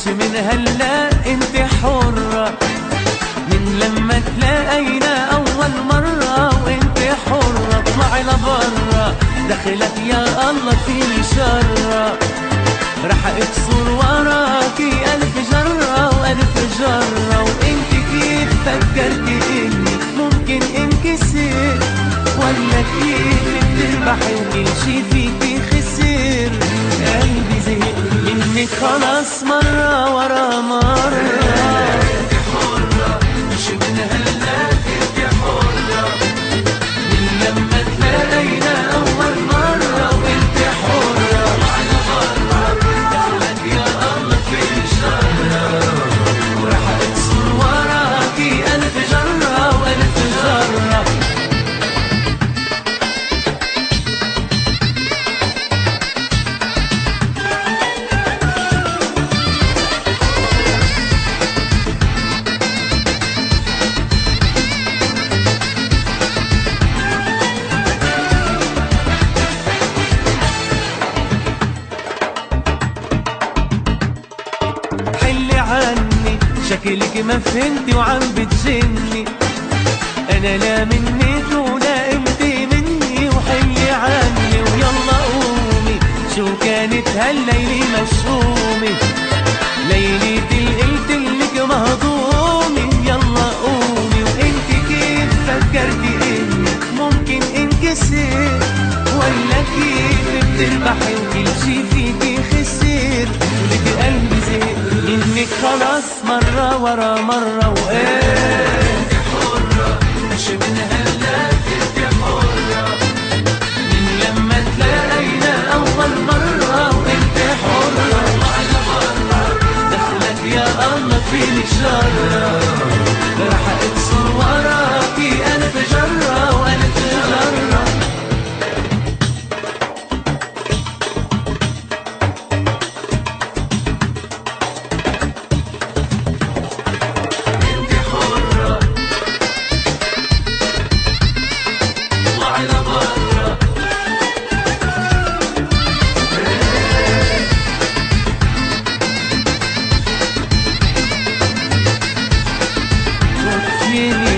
مش من هلا انت حرة. من لما تلاقينا أول مرة وانت حرة. اطلعي لبرة دخلت يا الله فيني شرة راح اكسر وراكي ألف جرة وألف جرة. وانت كيف فكرتي إني ممكن انكسر؟ ولا كيف بتربحي وكل شي فيه خلاص مرة ورا شكلك ما فهمتي وعم بتجني أنا لا منك ولا انت مني وحلي عني ويلا قومي. شو كانت هالليلة مشؤومة ليلة اللي قلتلك مهضومة. يلا قومي وإنت كيف فكرتي إني ممكن انكسر؟ ولا كيف بتربحي وكل شي فيكي خسر خلاص مرة ورا مرة وقال حرة مش من هلا كنت حرة من لما تلاقينا أول مرة وانت حرة على برا دخلك يا الله فيني شرة Virginia.